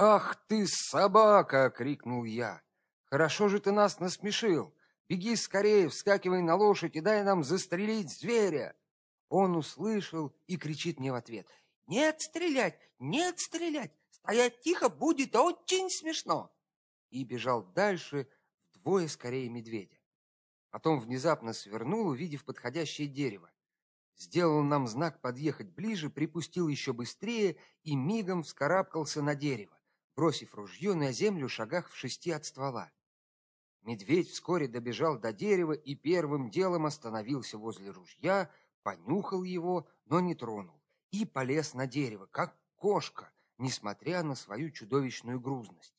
«Ах ты, собака!» — крикнул я. «Хорошо же ты нас насмешил! Беги скорее, вскакивай на лошадь и дай нам застрелить зверя!» Он услышал и кричит мне в ответ. «Нет стрелять! Нет стрелять! Стоять тихо будет очень смешно!» И бежал дальше вдвое скорее медведя. Потом внезапно свернул, увидев подходящее дерево сделал нам знак подъехать ближе, припустил еще быстрее и мигом вскарабкался на дерево, бросив ружье на землю шагах в шести от ствола. Медведь вскоре добежал до дерева и первым делом остановился возле ружья, понюхал его, но не тронул, и полез на дерево, как кошка, несмотря на свою чудовищную грузность.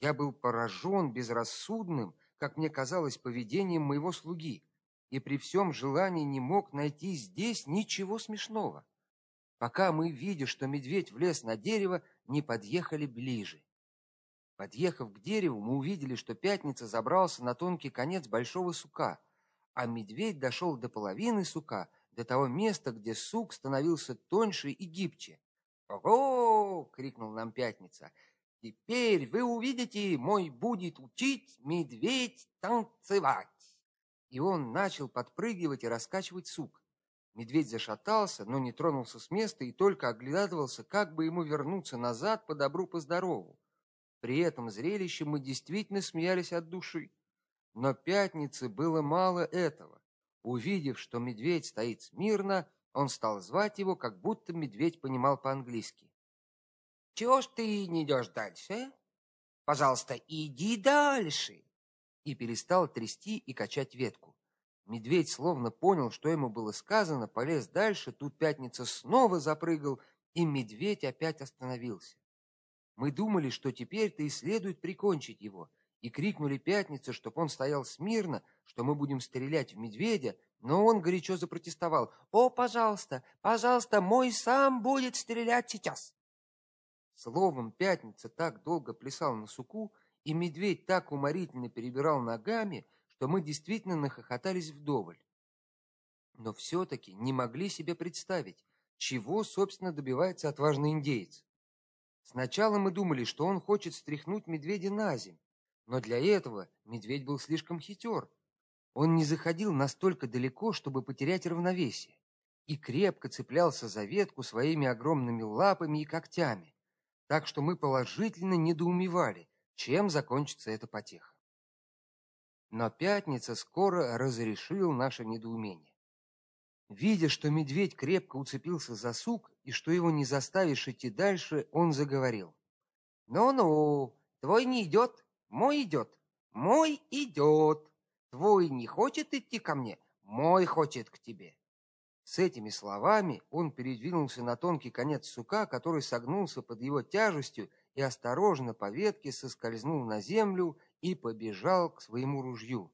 Я был поражен безрассудным, как мне казалось, поведением моего слуги и при всем желании не мог найти здесь ничего смешного, пока мы, видя, что медведь влез на дерево, не подъехали ближе. Подъехав к дереву, мы увидели, что пятница забрался на тонкий конец большого сука, а медведь дошел до половины сука, до того места, где сук становился тоньше и гибче. «Ого!» — крикнул нам пятница. «Теперь вы увидите, мой будет учить медведь танцевать!» и он начал подпрыгивать и раскачивать сук. Медведь зашатался, но не тронулся с места и только оглядывался, как бы ему вернуться назад по добру по здорову. При этом зрелище мы действительно смеялись от души. Но пятнице было мало этого. Увидев, что медведь стоит смирно, он стал звать его, как будто медведь понимал по-английски. Чего ж ты не идешь дальше? Пожалуйста, иди дальше и перестал трясти и качать ветку. Медведь словно понял, что ему было сказано, полез дальше, тут пятница снова запрыгал, и медведь опять остановился. Мы думали, что теперь-то и следует прикончить его, и крикнули пятнице, чтобы он стоял смирно, что мы будем стрелять в медведя, но он горячо запротестовал: "О, пожалуйста, пожалуйста, мой сам будет стрелять сейчас". Словом, пятница так долго плясал на суку, и медведь так уморительно перебирал ногами, что мы действительно нахохотались вдоволь. Но все таки не могли себе представить, чего собственно добивается отважный индеец. Сначала мы думали, что он хочет стряхнуть медведя на земь, но для этого медведь был слишком хитер. Он не заходил настолько далеко, чтобы потерять равновесие, и крепко цеплялся за ветку своими огромными лапами и когтями, так что мы положительно недоумевали, чем закончится эта потеха. Но пятница скоро разрешил наше недоумение. Видя, что медведь крепко уцепился за сук и что его не заставишь идти дальше, он заговорил: "Ну-ну, твой не идет, мой идет, мой идет. Твой не хочет идти ко мне, мой хочет к тебе". С этими словами он передвинулся на тонкий конец сука, который согнулся под его тяжестью и осторожно по ветке соскользнул на землю и побежал к своему ружью.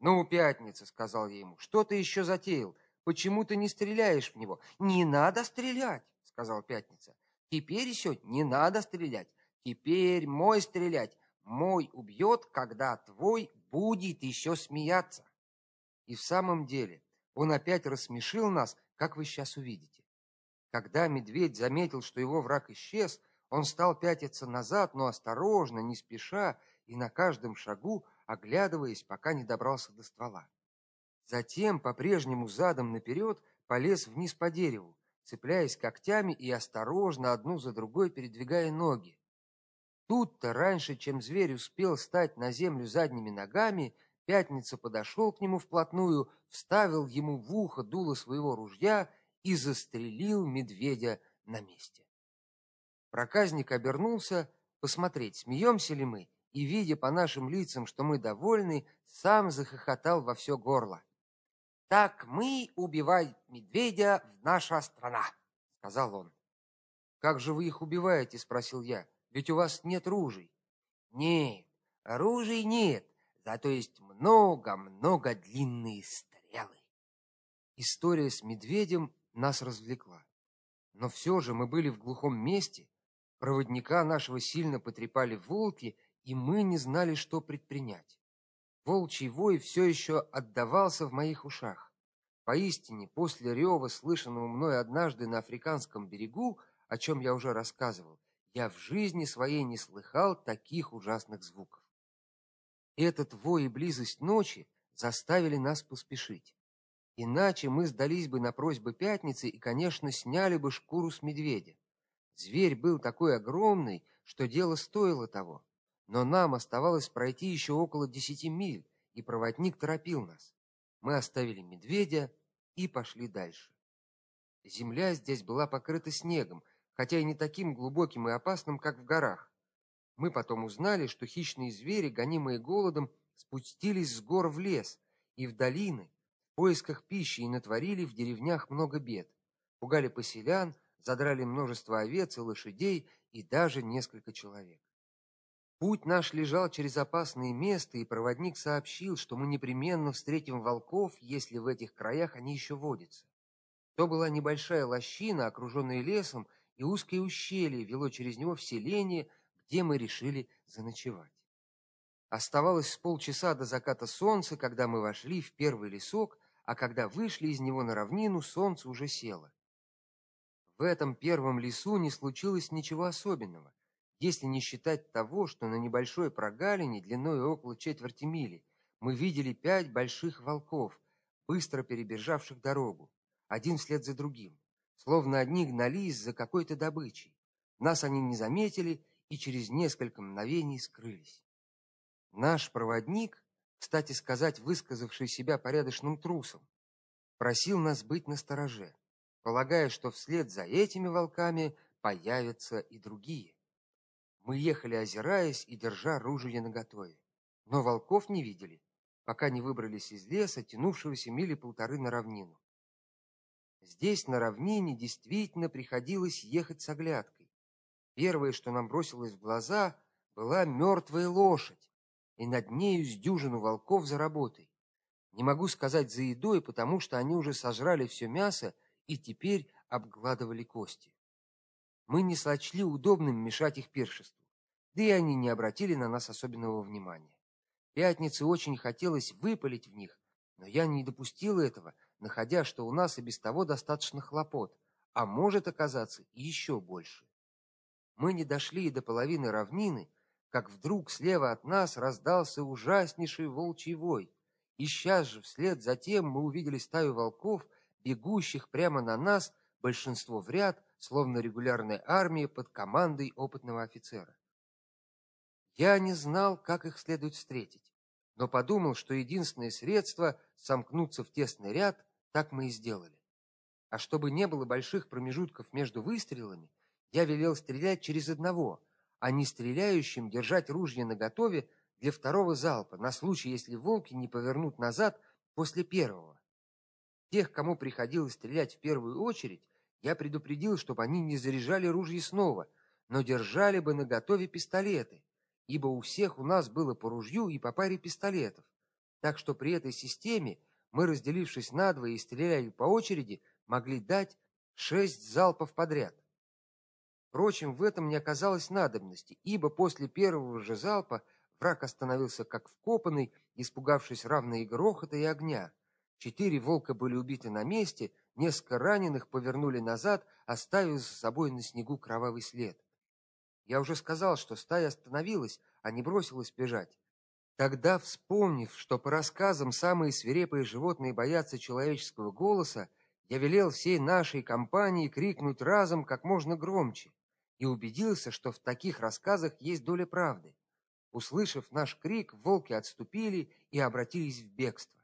"Ну, пятница", сказал я ему. "Что ты еще затеял? Почему ты не стреляешь в него?" "Не надо стрелять", сказал пятница. "Теперь еще не надо стрелять. Теперь мой стрелять. Мой убьет, когда твой будет еще смеяться". И в самом деле, он опять рассмешил нас, как вы сейчас увидите. Когда медведь заметил, что его враг исчез, он стал пятиться назад, но осторожно, не спеша и на каждом шагу оглядываясь, пока не добрался до ствола. Затем, по-прежнему задом наперед, полез вниз по дереву, цепляясь когтями и осторожно одну за другой передвигая ноги. Тут-то раньше, чем зверь успел стать на землю задними ногами, Пятница подошел к нему вплотную, вставил ему в ухо дуло своего ружья и застрелил медведя на месте. Проказник обернулся посмотреть, смеемся ли мы, и видя по нашим лицам, что мы довольны, сам захохотал во все горло. Так мы убиваем медведя в наша страна, сказал он. Как же вы их убиваете, спросил я. Ведь у вас нет ружей. Нет, ружей нет, зато есть много-много длинные стрелы. История с медведем нас развлекла. Но все же мы были в глухом месте, Проводника нашего сильно потрепали волки, и мы не знали, что предпринять. Волчий вой все еще отдавался в моих ушах. Поистине, после рева, слышанного мной однажды на африканском берегу, о чем я уже рассказывал, Я в жизни своей не слыхал таких ужасных звуков. Этот вой и близость ночи заставили нас поспешить. Иначе мы сдались бы на просьбы пятницы и, конечно, сняли бы шкуру с медведя. Зверь был такой огромный, что дело стоило того. Но нам оставалось пройти еще около десяти миль, и проводник торопил нас. Мы оставили медведя и пошли дальше. Земля здесь была покрыта снегом, хотя и не таким глубоким и опасным, как в горах. Мы потом узнали, что хищные звери, гонимые голодом, спустились с гор в лес и в долины в поисках пищи и натворили в деревнях много бед. Пугали поселян, задрали множество овец и лошадей и даже несколько человек. Путь наш лежал через опасные места, и проводник сообщил, что мы непременно встретим волков, если в этих краях они еще водятся. То была небольшая лощина, окруженная лесом, и узкое ущелье вело через него в селение, где мы решили заночевать. Оставалось с полчаса до заката солнца, когда мы вошли в первый лесок, а когда вышли из него на равнину, солнце уже село. В этом первом лесу не случилось ничего особенного если не считать того, что на небольшой прогалине длиной около четверти мили мы видели пять больших волков, быстро перебежавших дорогу, один вслед за другим, словно одни гнались за какой-то добычей. Нас они не заметили и через несколько мгновений скрылись. Наш проводник, кстати сказать, высказавший себя порядочным трусом, просил нас быть настороже, полагая, что вслед за этими волками появятся и другие. Мы ехали, озираясь и держа оружие наготове, но волков не видели, пока не выбрались из леса, тянувшегося мили полторы на равнину. Здесь на равнине действительно приходилось ехать с оглядкой. Первое, что нам бросилось в глаза, была мертвая лошадь, и над нею с дюжину волков за работой. Не могу сказать за едой, потому что они уже сожрали все мясо и теперь обгладывали кости. Мы не сочли удобным мешать их пиршеству, да и они не обратили на нас особенного внимания. Пятнице очень хотелось выпалить в них, но я не допустил этого, находя, что у нас и без того достаточно хлопот, а может оказаться еще больше. Мы не дошли и до половины равнины, как вдруг слева от нас раздался ужаснейший волчий вой, и сейчас же вслед за тем мы увидели стаю волков, бегущих прямо на нас, большинство в ряд, словно регулярная армия под командой опытного офицера. Я не знал, как их следует встретить, но подумал, что единственное средство сомкнуться в тесный ряд, так мы и сделали. А чтобы не было больших промежутков между выстрелами, я велел стрелять через одного, а не стреляющим держать ружье наготове для второго залпа на случай, если волки не повернут назад после первого. Тех, кому приходилось стрелять в первую очередь, я предупредил, чтобы они не заряжали ружья снова, но держали бы наготове пистолеты, ибо у всех у нас было по ружью и по паре пистолетов. Так что при этой системе мы, разделившись на двое и стреляли по очереди, могли дать шесть залпов подряд. Впрочем, в этом не оказалось надобности, ибо после первого же залпа враг остановился как вкопанный, испугавшись равно и грохота, и огня. Четыре волка были убиты на месте, Несколько раненых повернули назад, оставив за собой на снегу кровавый след. Я уже сказал, что стая остановилась, а не бросилась бежать. Тогда, вспомнив, что по рассказам самые свирепые животные боятся человеческого голоса, я велел всей нашей компании крикнуть разом как можно громче и убедился, что в таких рассказах есть доля правды. Услышав наш крик, волки отступили и обратились в бегство.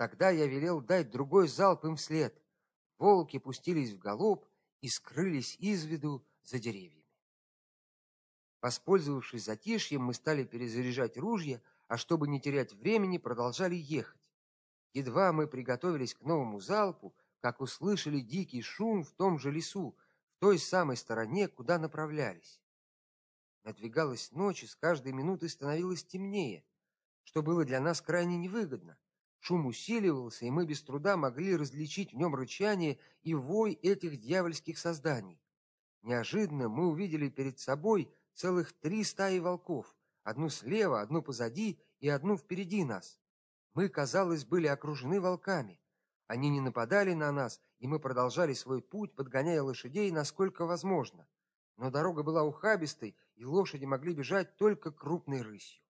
Тогда я велел дать другой залп им вслед. Волки пустились в галоп и скрылись из виду за деревьями. Воспользовавшись затишьем, мы стали перезаряжать ружья, а чтобы не терять времени, продолжали ехать. Едва мы приготовились к новому залпу, как услышали дикий шум в том же лесу, в той самой стороне, куда направлялись. Надвигалась ночь, и с каждой минутой становилось темнее, что было для нас крайне невыгодно. Шум усиливался, и мы без труда могли различить в нем рычание и вой этих дьявольских созданий. Неожиданно мы увидели перед собой целых три стаи волков: одну слева, одну позади и одну впереди нас. Мы, казалось, были окружены волками. Они не нападали на нас, и мы продолжали свой путь, подгоняя лошадей насколько возможно. но дорога была ухабистой, и лошади могли бежать только крупной рысью.